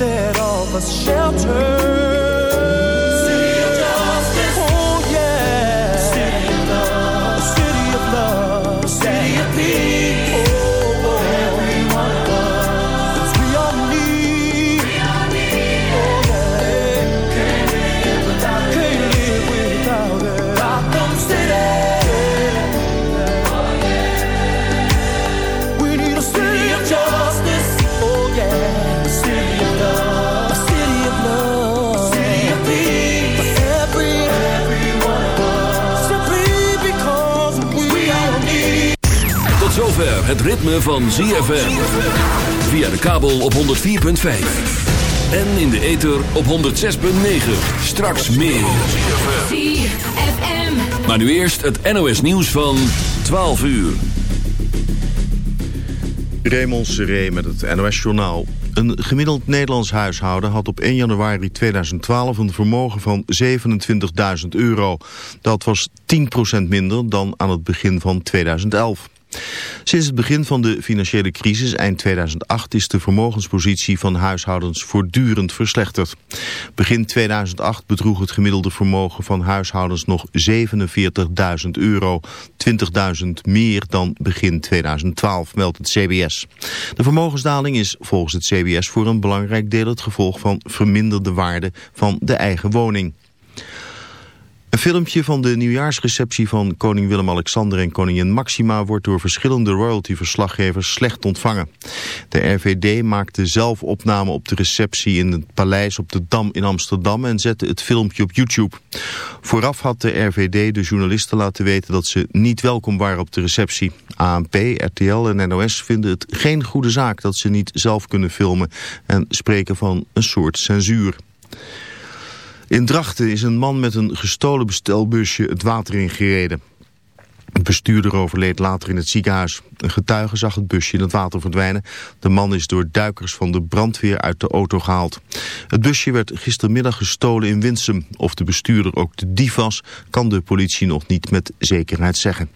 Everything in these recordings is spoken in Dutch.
instead of a shelter. Het ritme van ZFM. Via de kabel op 104.5. En in de ether op 106.9. Straks meer. ZFM. Maar nu eerst het NOS nieuws van 12 uur. Raymond Seré met het NOS journaal. Een gemiddeld Nederlands huishouden had op 1 januari 2012 een vermogen van 27.000 euro. Dat was 10% minder dan aan het begin van 2011. Sinds het begin van de financiële crisis eind 2008 is de vermogenspositie van huishoudens voortdurend verslechterd. Begin 2008 bedroeg het gemiddelde vermogen van huishoudens nog 47.000 euro, 20.000 meer dan begin 2012, meldt het CBS. De vermogensdaling is volgens het CBS voor een belangrijk deel het gevolg van verminderde waarde van de eigen woning. Een filmpje van de nieuwjaarsreceptie van koning Willem-Alexander en koningin Maxima wordt door verschillende royalty-verslaggevers slecht ontvangen. De RVD maakte zelf opname op de receptie in het paleis op de Dam in Amsterdam en zette het filmpje op YouTube. Vooraf had de RVD de journalisten laten weten dat ze niet welkom waren op de receptie. ANP, RTL en NOS vinden het geen goede zaak dat ze niet zelf kunnen filmen en spreken van een soort censuur. In Drachten is een man met een gestolen bestelbusje het water ingereden. Het bestuurder overleed later in het ziekenhuis. Een getuige zag het busje in het water verdwijnen. De man is door duikers van de brandweer uit de auto gehaald. Het busje werd gistermiddag gestolen in Winsum. Of de bestuurder ook de dief was, kan de politie nog niet met zekerheid zeggen.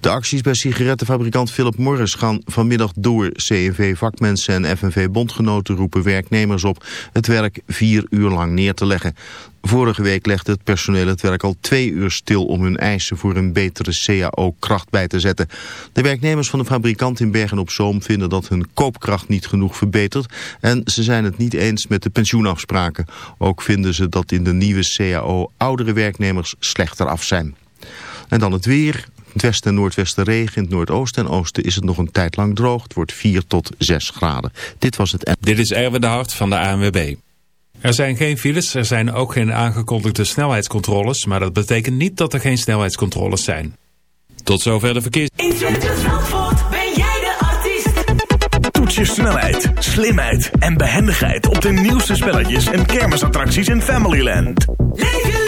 De acties bij sigarettenfabrikant Philip Morris gaan vanmiddag door. CNV-vakmensen en FNV-bondgenoten roepen werknemers op het werk vier uur lang neer te leggen. Vorige week legde het personeel het werk al twee uur stil om hun eisen voor een betere CAO-kracht bij te zetten. De werknemers van de fabrikant in Bergen-op-Zoom vinden dat hun koopkracht niet genoeg verbetert en ze zijn het niet eens met de pensioenafspraken. Ook vinden ze dat in de nieuwe CAO oudere werknemers slechter af zijn. En dan het weer het westen en noordwesten regen. In het noordoosten en oosten is het nog een tijd lang droog. Het wordt 4 tot 6 graden. Dit was het... Dit is Erwin de Hart van de ANWB. Er zijn geen files, er zijn ook geen aangekondigde snelheidscontroles... maar dat betekent niet dat er geen snelheidscontroles zijn. Tot zover de verkeers... In Circus Zandvoort ben jij de artiest. Toets je snelheid, slimheid en behendigheid... op de nieuwste spelletjes en kermisattracties in Familyland. Leef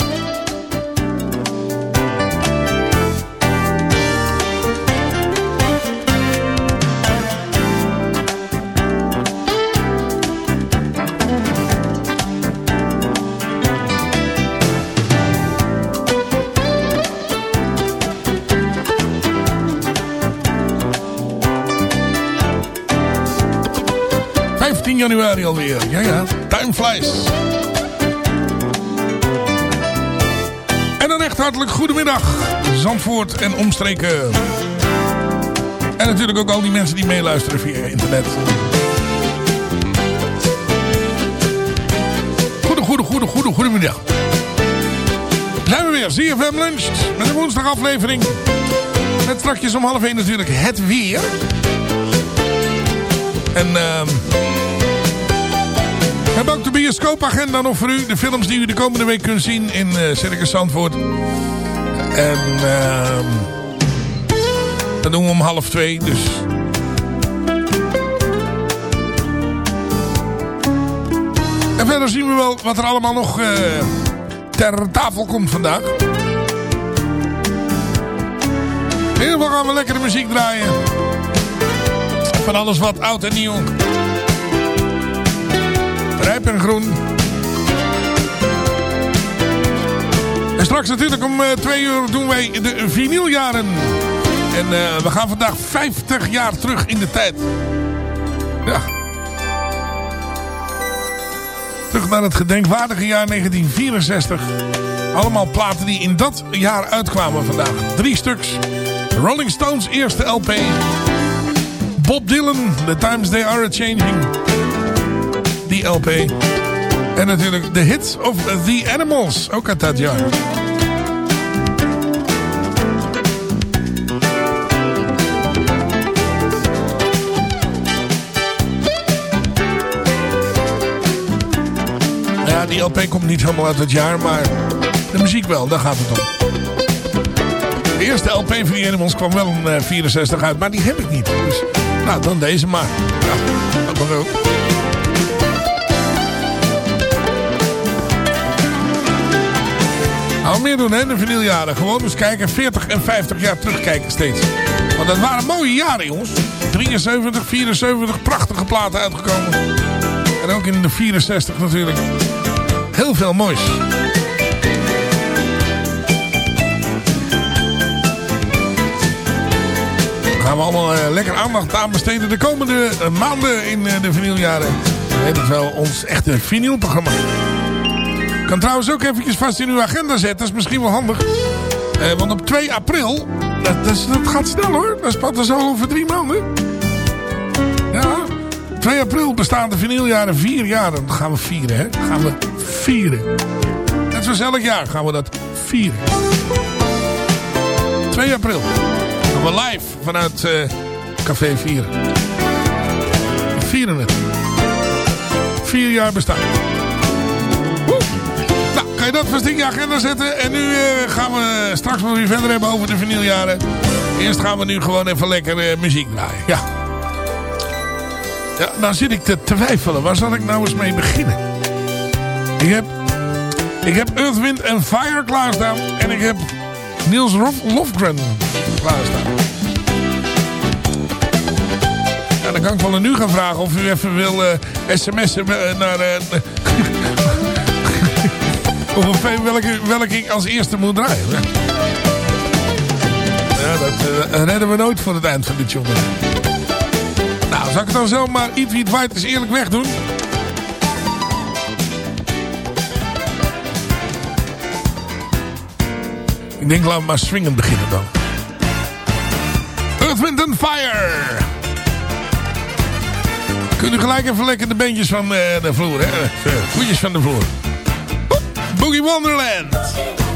Januari alweer. Ja, ja. Time flies. En een echt hartelijk goedemiddag. Zandvoort en omstreken. En natuurlijk ook al die mensen die meeluisteren via internet. Goede, goede, goede, goede, goedemiddag. Zijn we weer. ZFM Lunch. Met een woensdagaflevering. Met strakjes om half 1 natuurlijk het weer. En ehm hebben ook de bioscoopagenda nog voor u. De films die u de komende week kunt zien in eh Circus Zandvoort. En ehm dat doen we om half twee. Dus En verder zien we wel wat er allemaal nog eh, ter tafel komt vandaag. In ieder geval gaan we lekkere muziek draaien. Van alles wat oud en nieuw. En groen. En straks natuurlijk om eh, twee uur doen wij de vinyljaren. En eh, we gaan vandaag 50 jaar terug in de tijd. Ja. Terug naar het gedenkwaardige jaar 1964. Allemaal platen die in dat jaar uitkwamen vandaag. Drie stuks. Rolling Stones eerste LP. Bob Dylan, The Times They Are A-Changing. Die LP. En natuurlijk de hits of The Animals. Ook uit dat jaar. Ja, die LP komt niet helemaal uit het jaar, maar de muziek wel, daar gaat het om. De eerste LP van die Animals kwam wel in eh, 64 uit, maar die heb ik niet. Dus, nou, dan deze maar. Ja, ook. Nou, meer doen hè, de vinyljaren. Gewoon eens kijken, 40 en 50 jaar terugkijken steeds. Want dat waren mooie jaren, jongens. 73, 74, prachtige platen uitgekomen. En ook in de 64 natuurlijk. Heel veel moois. Gaan we allemaal eh, lekker aandacht aan besteden de komende eh, maanden in eh, de vinyljaren. Het is wel ons echte vinylprogramma. Kan trouwens ook eventjes vast in uw agenda zetten. Dat is misschien wel handig. Eh, want op 2 april... Dat, dat, gaat snel hoor. Dat is al over drie maanden. Ja, 2 april bestaan de vinyljaren vier jaar. Dat gaan we vieren, hè. Dat gaan we vieren. Net zoals elk jaar gaan we dat vieren. 2 april. Gaan we live vanuit eh, Café Vieren. We vieren het. Vier jaar bestaan. Kan je dat vast in je agenda zetten. En nu eh, gaan we straks wel weer verder hebben over de vinyljaren. Eerst gaan we nu gewoon even lekker eh, muziek draaien. Ja. Ja, nou zit ik te twijfelen. Waar zal ik nou eens mee beginnen? Ik heb, ik heb Earth, Wind en Fire klaarstaan. En ik heb Niels Lofgren klaarstaan. Ja, dan kan ik wel aan u gaan vragen of u even wil eh, sms'en naar... eh, of op welke, welke ik als eerste moet draaien. hè? Ja, dat eh, redden we nooit voor het eind van dit jongen. Nou, zal ik het dan zelf maar iets wie het is eerlijk wegdoen? Ik denk, laten we maar swingend beginnen dan. Earth, Wind and Fire. Kunnen gelijk even lekker de beentjes van uh, de vloer, hè? Voetjes van de vloer. Boogie Wonderland.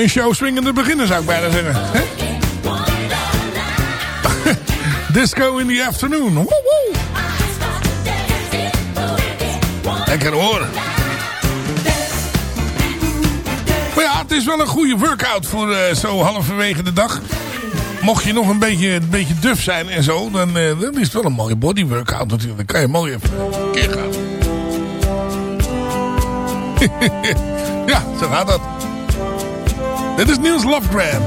Je show swingende beginnen, zou ik bijna zeggen. Disco in the afternoon. Lekker hoor. Maar ja, het is wel een goede workout voor uh, zo halverwege de dag. Mocht je nog een beetje, een beetje duf zijn en zo, dan, uh, dan is het wel een mooie body workout natuurlijk. Dan kan je mooi even een keer gaan. ja, zo gaat dat. Dit is Niels Lovegren.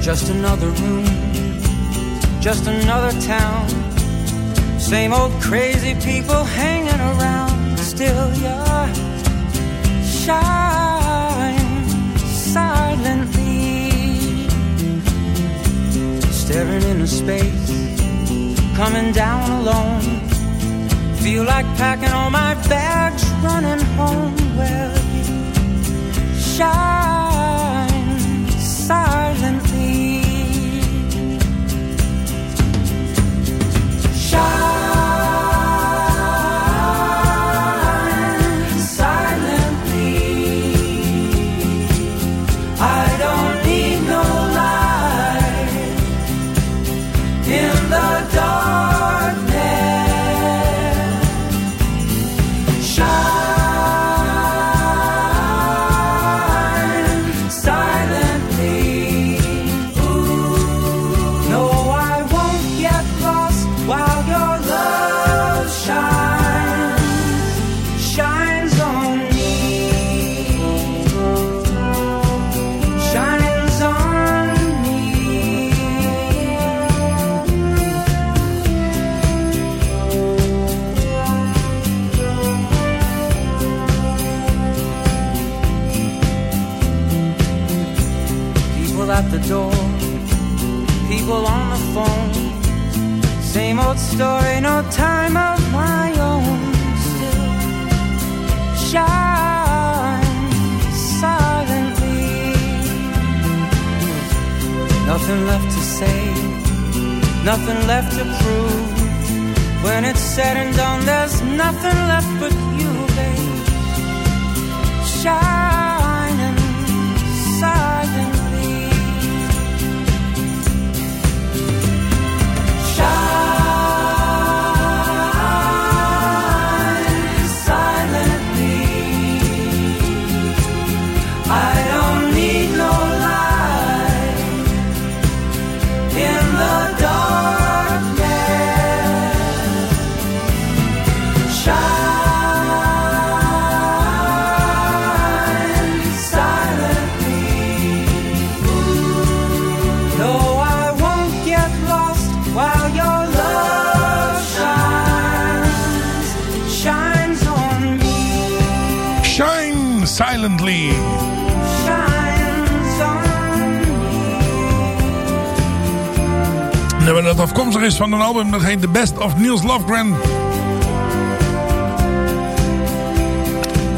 Just another room, just another town. Same old crazy people hanging around. Still, you're shy. Staring into space, coming down alone. Feel like packing all my bags, running home. Well, you shine Same old story, no time of my own. Still shine silently. Nothing left to say, nothing left to prove. When it's said and done, there's nothing left but you, babe. Shining dat afkomstig is van een album dat heet The Best of Niels Lofgren.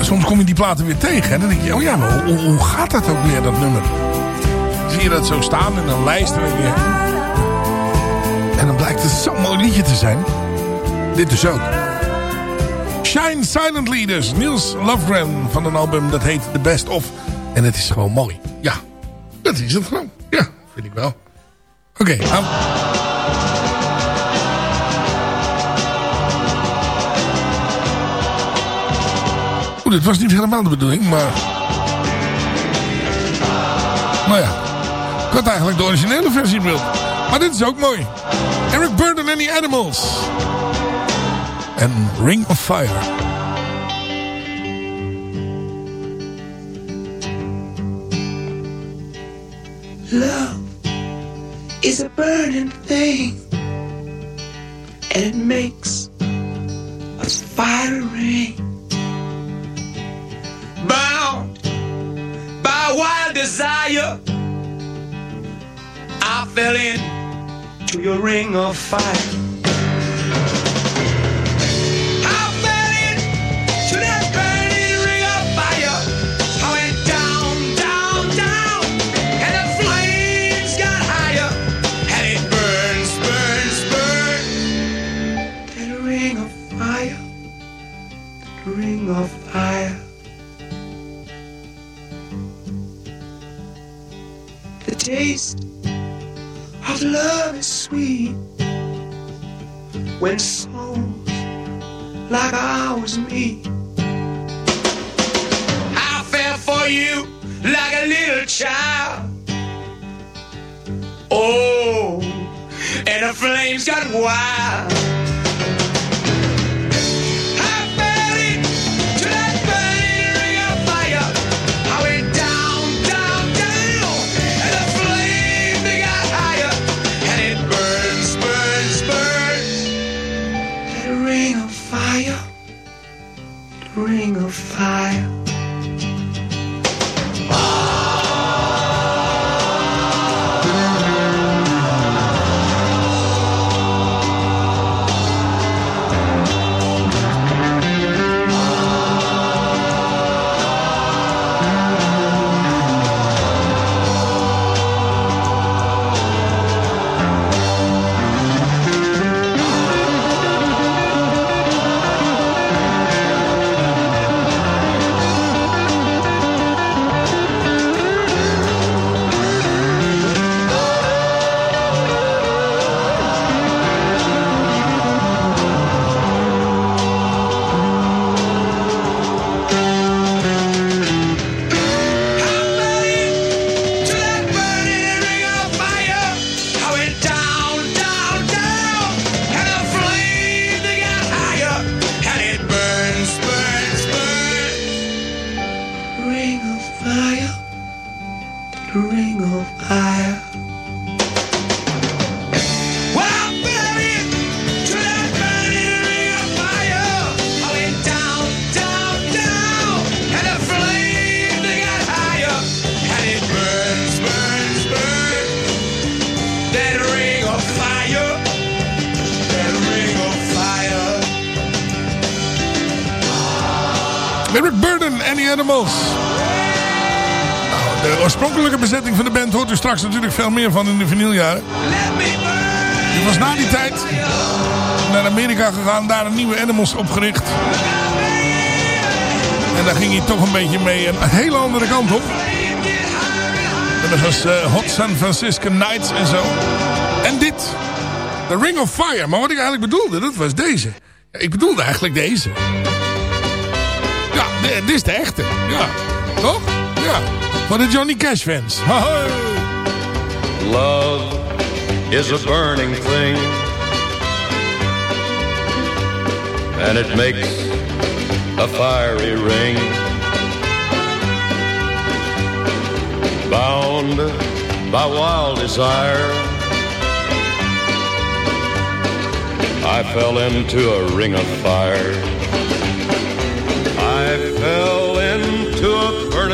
Soms kom je die platen weer tegen en dan denk je, oh ja, maar hoe, gaat dat ook weer, dat nummer? Zie je dat zo staan in een lijst en je, En dan blijkt het zo'n mooi liedje te zijn. Dit dus ook. Shine Silently dus. Niels Lofgren van een album dat heet The Best Of. En het is gewoon mooi. Ja, dat is het gewoon. Ja, vind ik wel. Oké, nou... Oeh, dit was niet helemaal de bedoeling, maar... Nou ja, ik had eigenlijk de originele versie bedoeld. Maar dit is ook mooi. Eric Burden and the Animals. En Ring of Fire. Love is a burning thing, and it makes us fiery. Bound desire, I fell into your ring of fire. Taste of love is sweet when souls like ours meet. I fell for you like a little child. Oh, and the flames got wild. Nou, de oorspronkelijke bezetting van de band hoort u straks natuurlijk veel meer van in de vinyljaren. Die was na die tijd naar Amerika gegaan, daar een nieuwe Animals opgericht. En daar ging hij toch een beetje mee een hele andere kant op. Dat was eh, Hot San Francisco Nights en zo. En dit, The Ring of Fire. Maar wat ik eigenlijk bedoelde, dat was deze. Ik bedoelde eigenlijk deze. Ja, di- dit is de echte. Ja, toch? Ja. Voor de Johnny Cash fans. Love is a burning thing, and it makes a fiery ring. Bound by wild desire, I fell into a ring of fire.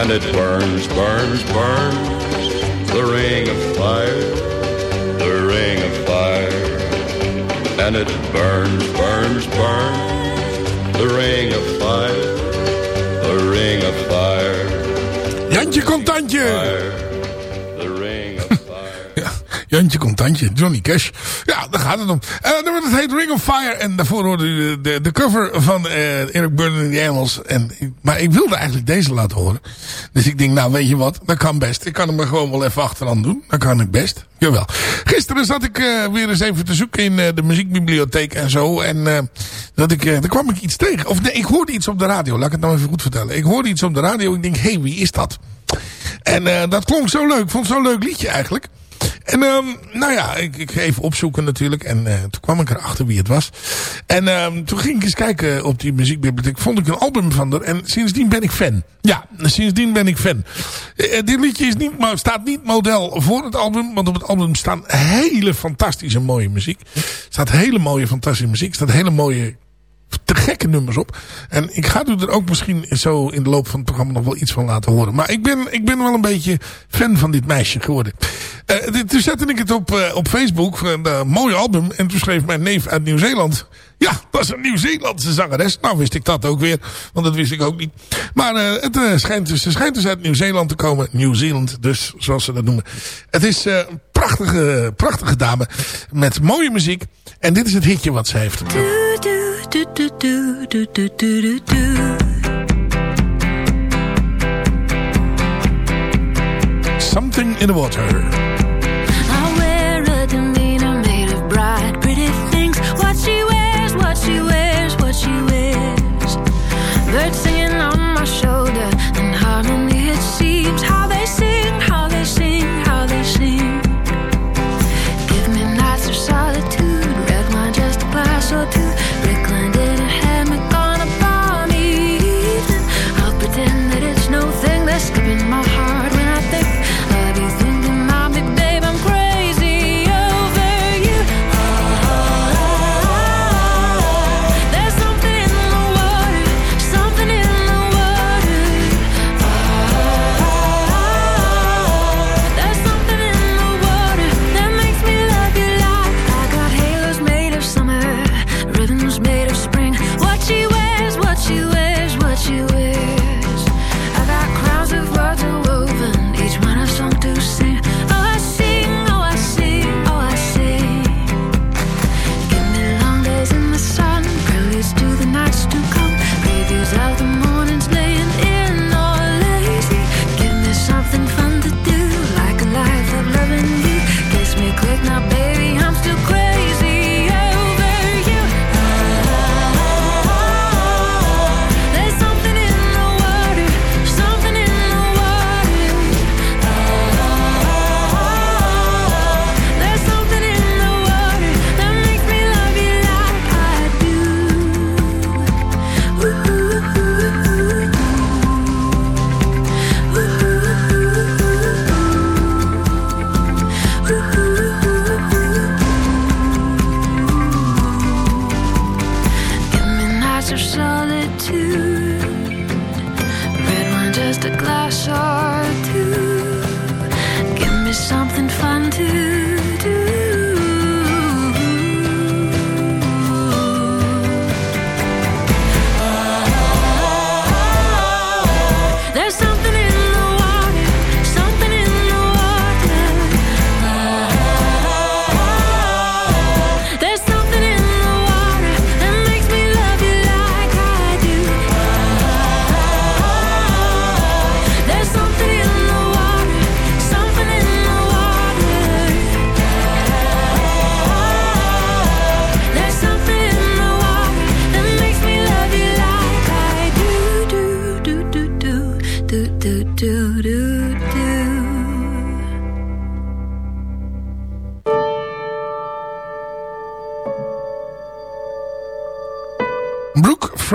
And it burns, burns, burns. The ring of fire, the ring of fire. And it burns, burns, burns. The ring of fire, the ring of fire. Jantje Contantje. The ring of fire. Jantje Contantje, Johnny Cash. Gaat het om. Uh, het heet Ring of Fire. En daarvoor hoorde u de, de, cover van eh, Eric Burden in the Animals. En, maar ik wilde eigenlijk deze laten horen. Dus ik denk, nou weet je wat, dat kan best. Ik kan hem er gewoon wel even achteraan doen. Dat kan ik best. Jawel. Gisteren zat ik eh, weer eens even te zoeken in de muziekbibliotheek en zo. En dat ik, daar kwam ik iets tegen. Of nee, ik hoorde iets op de radio. Laat ik het nou even goed vertellen. Ik hoorde iets op de radio. Ik denk, hé, hey, wie is dat? En dat klonk zo leuk. Ik vond zo'n leuk liedje eigenlijk. En um, nou ja, ik, ik even opzoeken natuurlijk. En uh, toen kwam ik erachter wie het was. En um, toen ging ik eens kijken op die muziekbibliotheek. Vond ik een album van haar. En sindsdien ben ik fan. Ja, sindsdien ben ik fan. Uh, dit liedje is niet, staat niet model voor het album. Want op het album staan hele fantastische mooie muziek. staat hele mooie fantastische muziek. staat hele mooie te gekke nummers op. En ik ga u er ook misschien zo in de loop van het programma nog wel iets van laten horen. Maar ik ben, ik ben wel een beetje fan van dit meisje geworden. Uh, toen zette ik het op, uh, op Facebook, een uh, mooi album. En toen schreef mijn neef uit Nieuw-Zeeland... Ja, dat is een Nieuw-Zeelandse zangeres. Nou wist ik dat ook weer, want dat wist ik ook niet. Maar het schijnt, dus, ze schijnt dus uit Nieuw-Zeeland te komen. Nieuw-Zeeland dus, zoals ze dat noemen. Het is een prachtige, prachtige dame met mooie muziek. En dit is het hitje wat ze heeft. Do, do, do, do, do, do, do. Something in the water.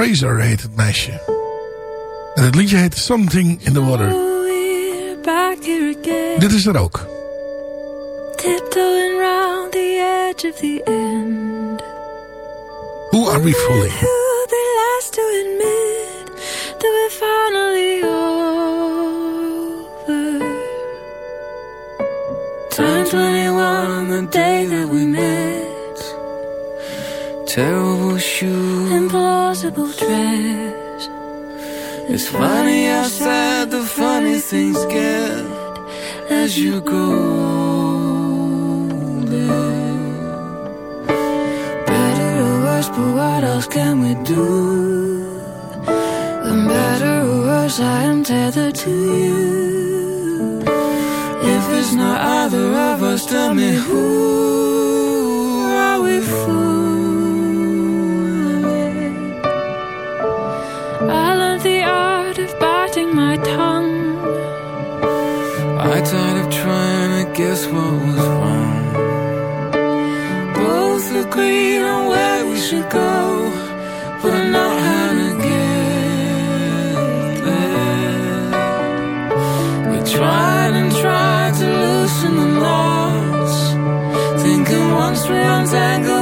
Fraser heet het meisje. En het liedje heet Something in the Water. Dit is er ook. Tiptoeing round the edge of the end. Who are we fooling? as you go. Better or worse, but what else can we do? The better or worse, I am tethered to you. If it's not either of us, tell me who. agreed on where we should go, but not how to get there. We tried and tried to loosen the knots, thinking once we untangle.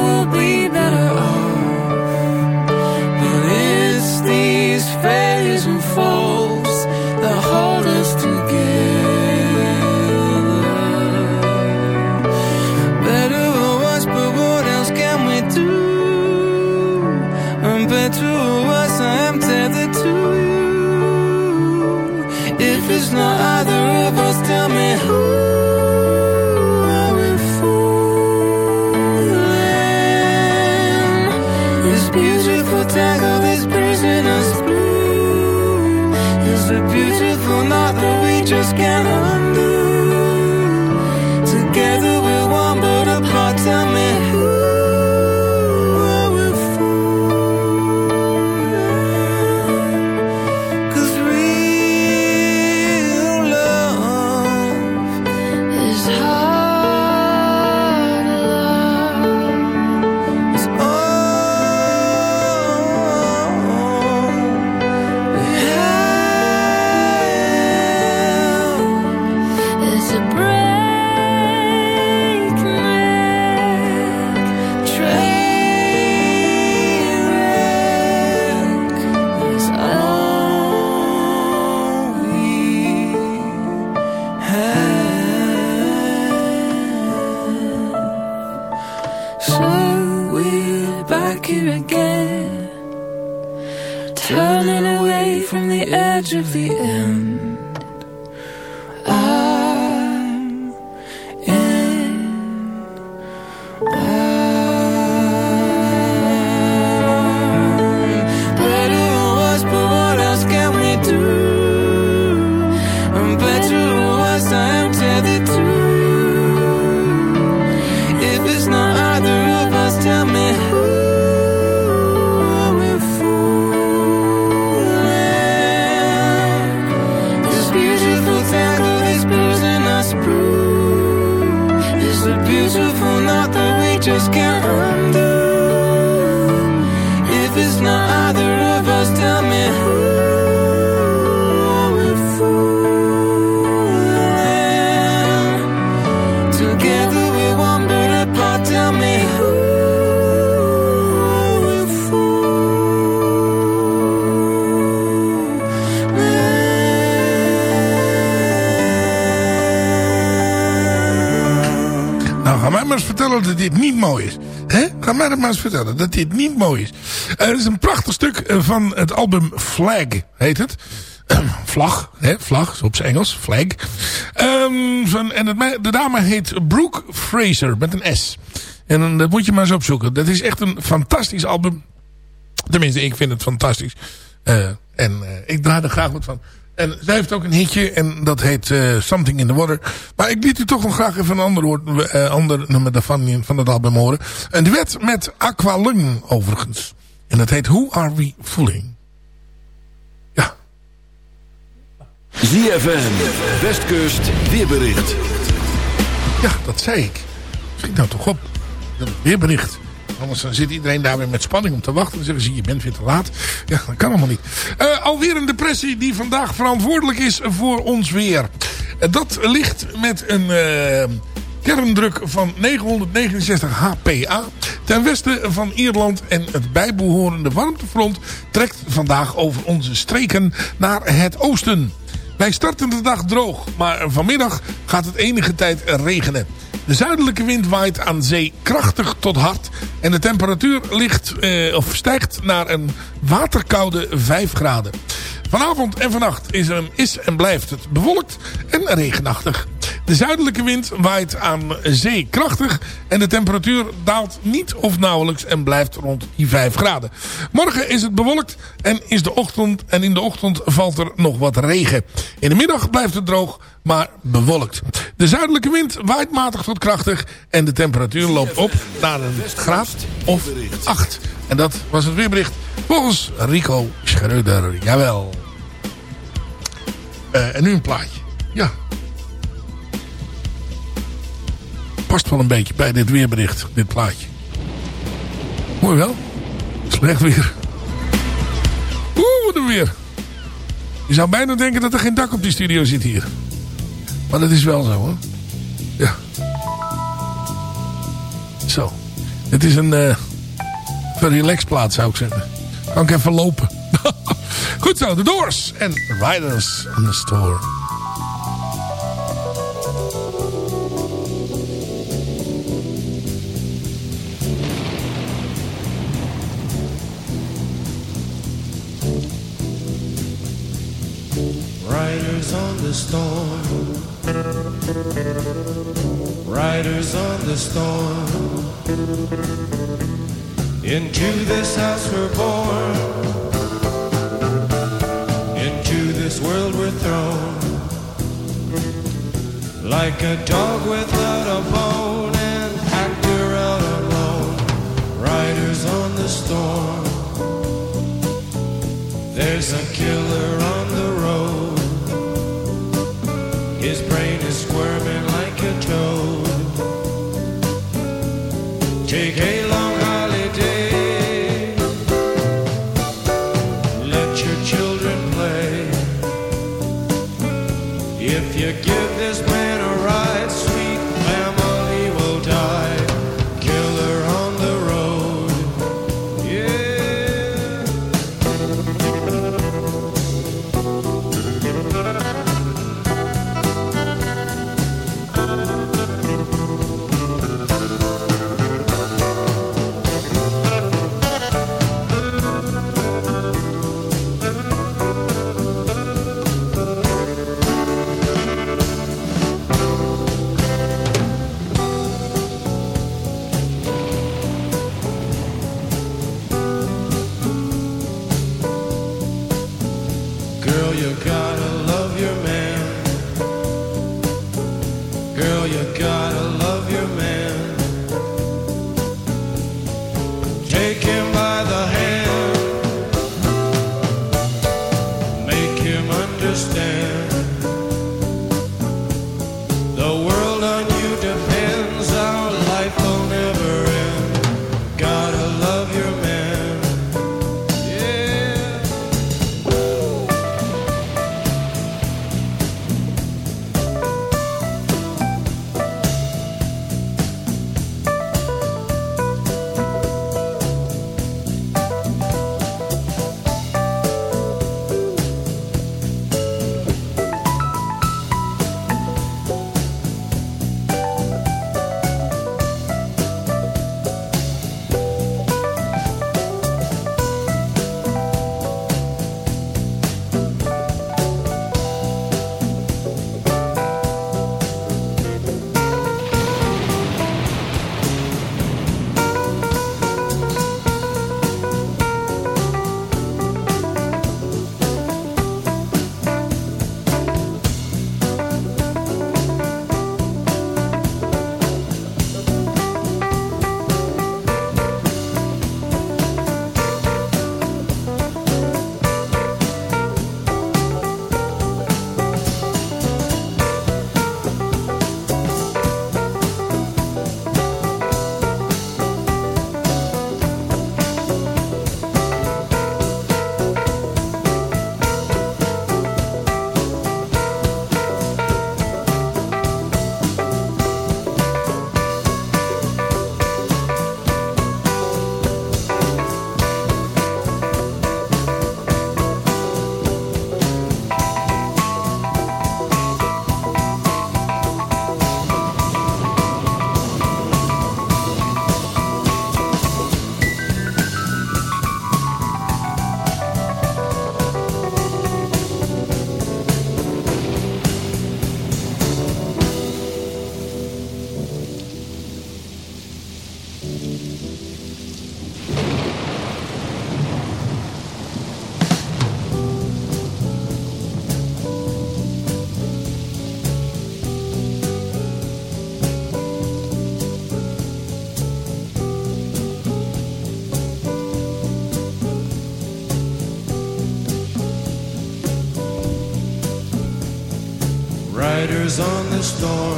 Dat dit niet mooi is. Hè? Ga mij dat maar eens vertellen dat dit niet mooi is. Het is een prachtig stuk eh, van het album Flag, heet het. Vlag, hè? vlag, op zijn Engels, flag. Ehm, van, en het, de dame heet Brooke Fraser, met een S. En dat moet je maar eens opzoeken. Dat is echt een fantastisch album. Tenminste, ik vind het fantastisch. Eh, en eh, ik draai er graag wat van. En zij heeft ook een hitje en dat heet eh, Something in the Water. Maar ik liet u toch nog graag even een ander, woord, eh, ander nummer daarvan van het album horen. Een duet met Aqualung overigens. En dat heet Who Are We Fooling? ZFM, Westkust, weerbericht. Ja, dat zei ik. Schiet nou toch op. Dat weerbericht. Anders dan zit iedereen daar weer met spanning om te wachten. Dan zeggen ze, je bent weer te laat. Ja, dat kan allemaal niet. Eh, alweer een depressie die vandaag verantwoordelijk is voor ons weer. Eh, dat ligt met een eh, kerndruk van 969 HPA. Ten westen van Ierland en het bijbehorende warmtefront trekt vandaag over onze streken naar het oosten. Wij starten de dag droog, maar vanmiddag gaat het enige tijd regenen. De zuidelijke wind waait aan zee krachtig tot hard. En de temperatuur ligt, eh, of stijgt naar een waterkoude 5 graden. Vanavond en vannacht is, is en blijft het bewolkt en regenachtig. De zuidelijke wind waait aan zee krachtig. En de temperatuur daalt niet of nauwelijks en blijft rond die 5 graden. Morgen is het bewolkt en, is de ochtend, en in de ochtend valt er nog wat regen. In de middag blijft het droog, maar bewolkt. De zuidelijke wind waait matig tot krachtig. En de temperatuur loopt op naar een graad of 8. En dat was het weerbericht volgens Rico Schreuder. Jawel. Eh, en nu een plaatje. Ja. Past wel een beetje bij dit weerbericht, dit plaatje. Mooi wel. Slecht weer. Oeh, wat een weer. Je zou bijna denken dat er geen dak op die studio zit hier. Maar dat is wel zo hoor. Ja. Zo. Het is een eh een relax plaats zou ik zeggen. Kan ik even lopen. Goed zo, de Doors en Riders on the Store. Storm. Riders on the storm. Into this house we're born. Into this world we're thrown. Like a dog without a bone, an actor out alone. Riders on the storm. There's a killer storm.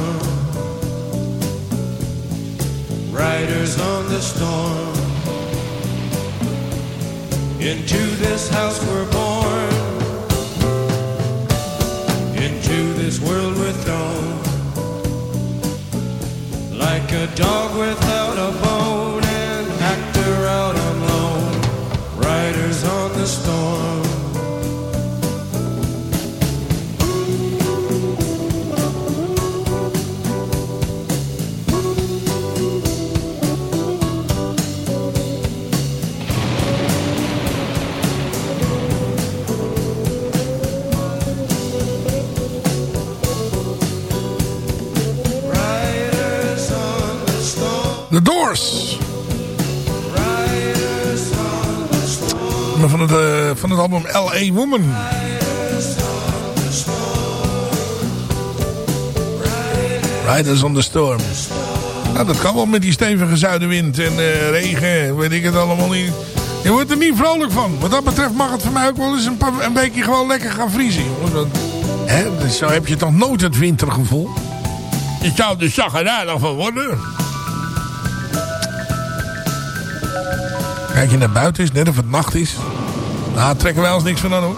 Van het, eh, van het album L.A. Woman. Riders on the Storm. Nou, dat kan wel met die stevige zuidenwind en eh, regen. Weet ik het allemaal niet. Je wordt er niet vrolijk van. Wat dat betreft mag het voor mij ook wel eens een, paar, een gewoon lekker gaan vriezen. hè, dus zo heb je toch nooit het wintergevoel. Je zou er chagrijnig van worden. Kijk je naar buiten is, net of het nacht is. Nou, trekken wij ons niks van aan hoor.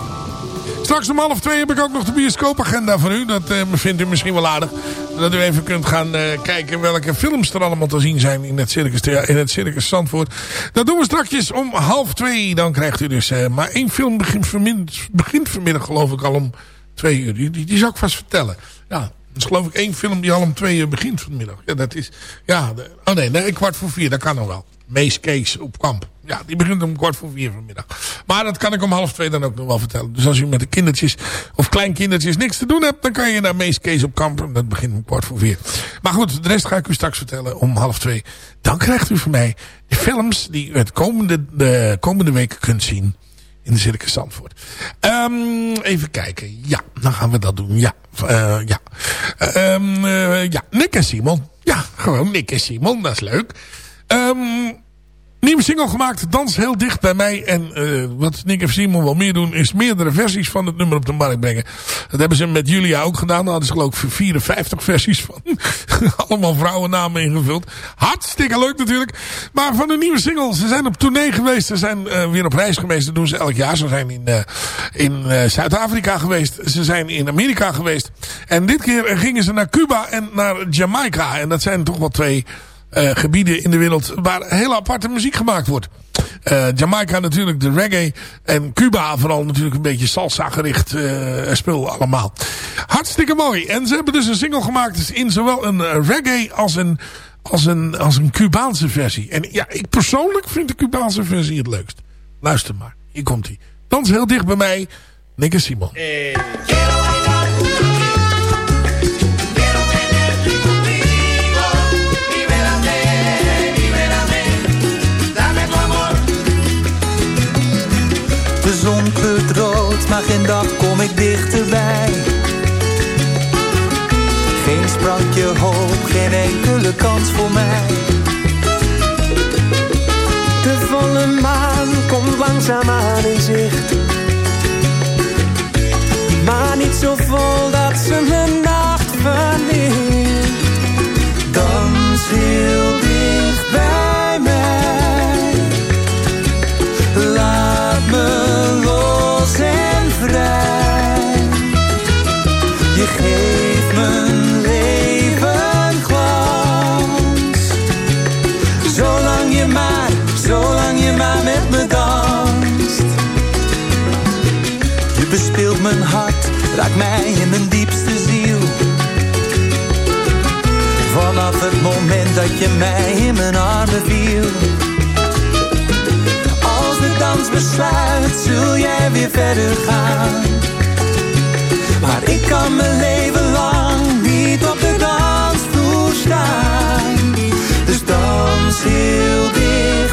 Straks om half twee heb ik ook nog de bioscoopagenda voor u. Dat eh, vindt u misschien wel aardig. Dat u even kunt gaan eh, kijken welke films er allemaal te zien zijn in het Circus, in het Circus Zandvoort. Dat doen we straks om half twee. Dan krijgt u dus eh, maar één film begint, vanmin- begint vanmiddag geloof ik al om twee uur. Die, die, die ik vast vertellen. Ja, dat is geloof ik één film die al om twee uur begint vanmiddag. Ja, dat is... Ja, oh nee, nee, kwart voor vier. Dat kan nog wel. Mees Kees op kamp. Ja, die begint om kwart voor vier vanmiddag. Maar dat kan ik om half twee dan ook nog wel vertellen. Dus als u met de kindertjes of kleinkindertjes niks te doen hebt... dan kan je naar Mees Kees op kamp. En dat begint om kwart voor vier. Maar goed, de rest ga ik u straks vertellen om half twee. Dan krijgt u van mij de films die u het komende, de komende weken kunt zien in de Circus Zandvoort. Ehm, even kijken. Ja, dan gaan we dat doen. Ja, eh, ja. Eh, ja, Nick en Simon. Ja, gewoon Nick en Simon. Dat is leuk. Ehm, nieuwe single gemaakt. Dans heel dicht bij mij. En eh, wat Nick en Simon wel meer doen... is meerdere versies van het nummer op de markt brengen. Dat hebben ze met Julia ook gedaan. Daar hadden ze geloof ik 54 versies van. Allemaal vrouwennamen ingevuld. Hartstikke leuk natuurlijk. Maar van de nieuwe single. Ze zijn op tournee geweest. Ze zijn eh, weer op reis geweest. Dat doen ze elk jaar. Ze zijn in, eh, in Zuid-Afrika geweest. Ze zijn in Amerika geweest. En dit keer gingen ze naar Cuba en naar Jamaica. En dat zijn toch wel twee eh, gebieden in de wereld waar hele aparte muziek gemaakt wordt. Eh, Jamaica natuurlijk de reggae. En Cuba vooral natuurlijk een beetje salsa gericht eh, spul allemaal. Hartstikke mooi. En ze hebben dus een single gemaakt dus in zowel een reggae als een, als, een, als een Cubaanse versie. En ja, ik persoonlijk vind de Cubaanse versie het leukst. Luister maar. Hier komt hij. Dans heel dicht bij mij. Nick en Simon. De maar geen dag kom ik dichterbij. Geen sprankje hoop, geen enkele kans voor mij. De volle maan komt langzaamaan in zicht. Maar niet zo vol dat ze mijn nacht verlicht. Dans heel dicht bespeelt mijn hart, raakt mij in mijn diepste ziel. Vanaf het moment dat je mij in mijn armen viel. Als de dans besluit, zul jij weer verder gaan. Maar ik kan mijn leven lang dans heel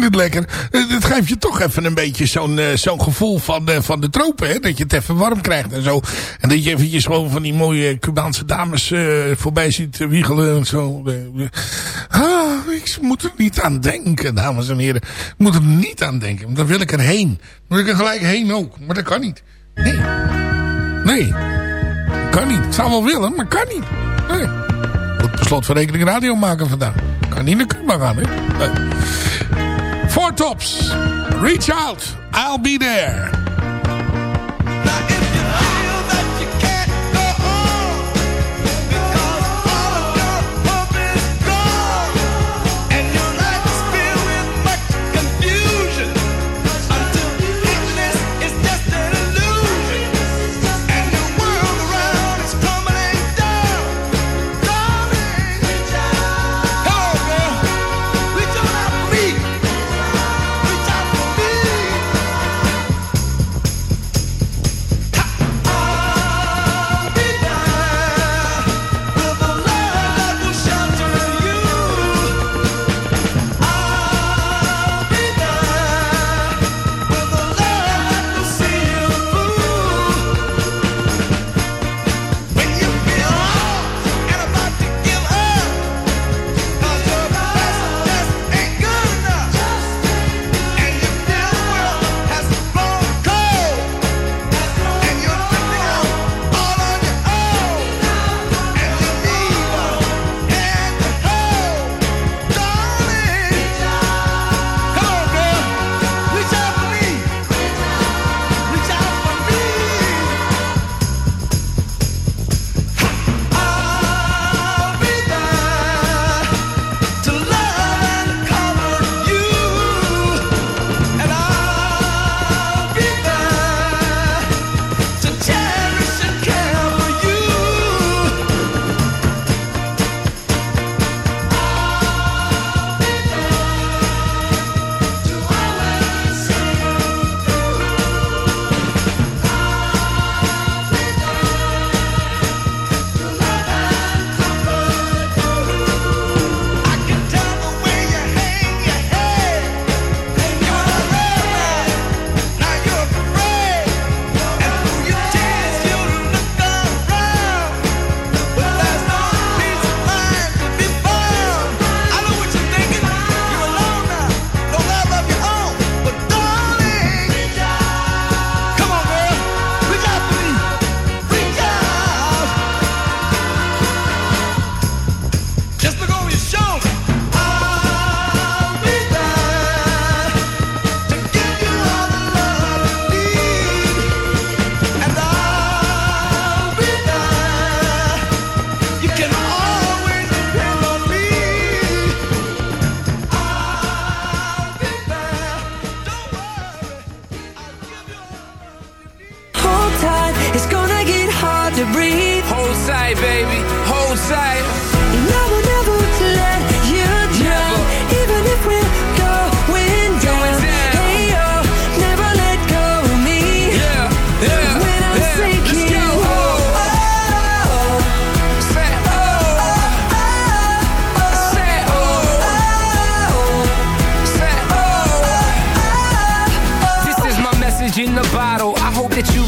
vind het lekker. Eh, Het geeft je toch even een beetje zo'n eh, gevoel van, eh, van de tropen. Hè? Dat je het even warm krijgt en zo. En dat je eventjes gewoon van die mooie Cubaanse dames voorbij ziet wiegelen en zo. Ah, ik moet er niet aan denken, dames en heren. Ik moet er niet aan denken. Dan wil ik erheen. Dan wil ik er gelijk heen ook. Maar dat kan niet. Nee. Nee. Kan niet. Ik zou wel willen, maar kan niet. Nee. Moet per slot van rekening radio maken vandaag. Kan niet naar Cuba gaan, hè? Nee. Four Tops. Reach out. I'll be there.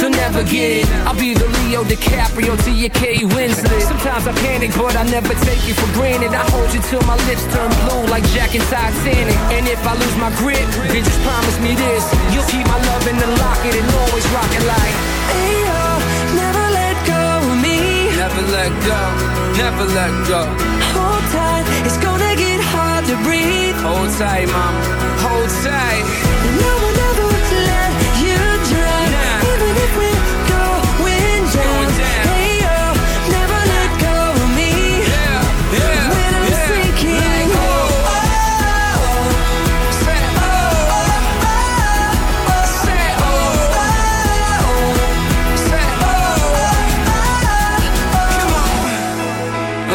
They'll never get it. I'll be the Leo DiCaprio to your Kate Winslet. Sometimes I panic, but I never take you for granted. I hold you till my lips turn blue like Jack and Titanic. And if I lose my grip, then just promise me this. You'll keep my love in the locket and always rock it like. Ayo, never let go of me. Never let go, never let go. Hold tight, it's gonna get hard to breathe. Hold tight, mama, hold tight. And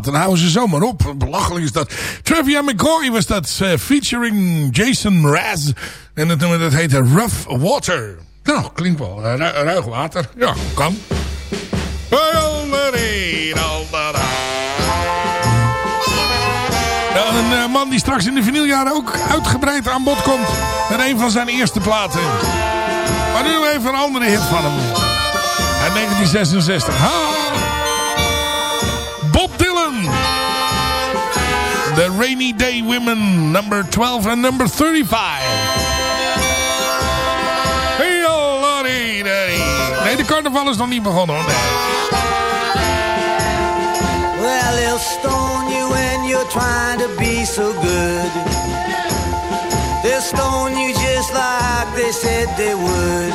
Dan houden ze zomaar op. Belachelijk is dat. Trevia McCoy was dat. eh, featuring Jason Mraz. En het nummer dat heette Rough Water. Nou, klinkt wel. ru- ruig water. Ja, kan. Ja, een eh, man die straks in de vinyljaren ook uitgebreid aan bod komt. Met een van zijn eerste platen. Maar nu even een andere hit van hem. Uit 1966. Ha! The Rainy Day Women, number 12 and number 35. Hey, lordy, daddy. Nee, de carnaval is nog niet begonnen hoor. Nee. Well, they'll stone you when you're trying to be so good. They'll stone you just like they said they would.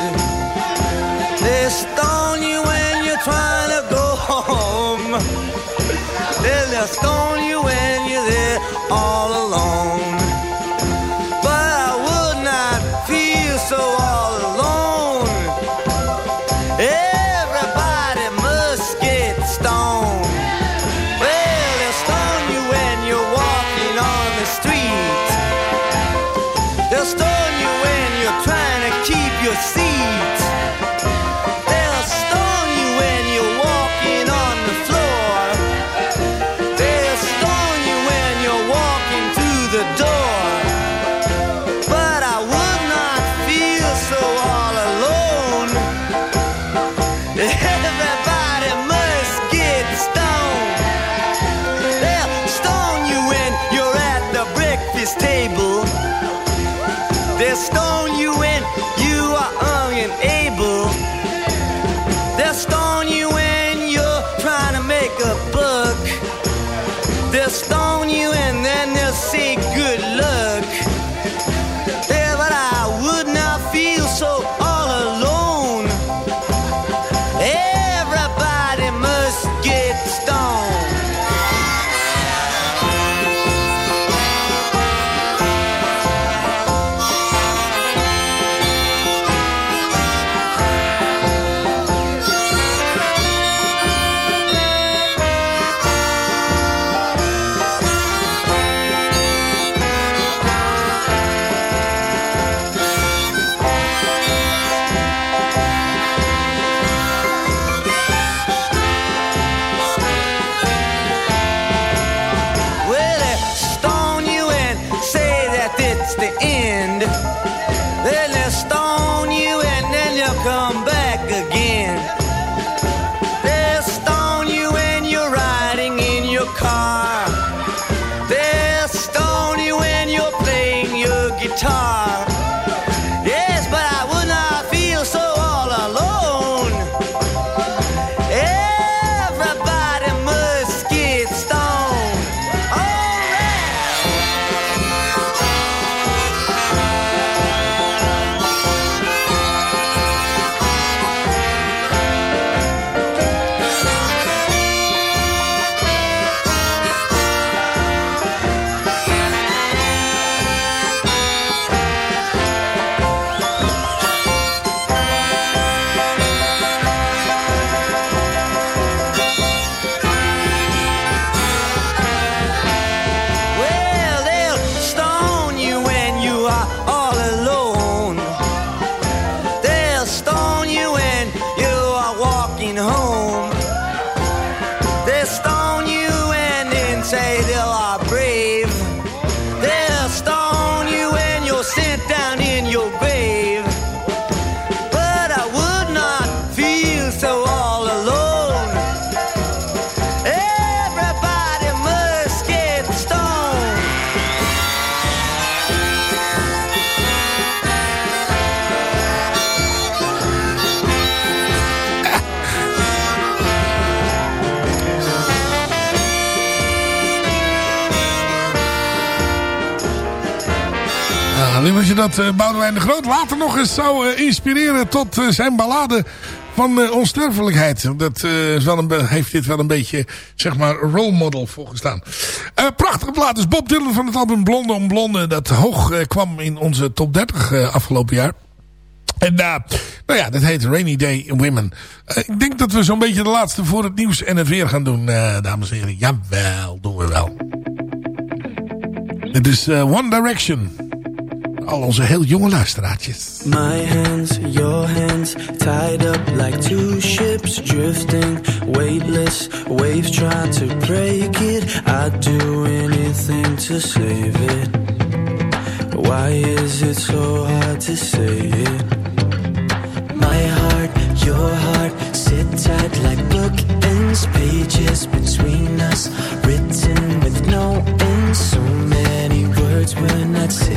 They'll stone you when you're trying to go home. They'll stone you Boudewijn de Groot later nog eens zou eh, inspireren tot eh, zijn ballade van eh, onsterfelijkheid. Dat eh, is heeft dit wel een beetje, zeg maar, role model voor gestaan. Eh prachtige plaat is Bob Dylan van het album Blonde om Blonde. Dat hoog eh, kwam in onze top 30 eh, afgelopen jaar. En eh, nou ja, dat heet Rainy Day Women. Eh, ik denk dat we zo'n beetje de laatste voor het nieuws en het weer gaan doen, eh, dames en heren. Jawel, doen we wel. Dit is eh, One Direction. al onze heel jonge luisteraartjes. My hands, your hands, tied up like two ships drifting. Weightless waves trying to break it. I'd do anything to save it. Why is it so hard to say it? My heart, your heart, sit tight like bookends. Pages between us, written with no end. So many words were not said.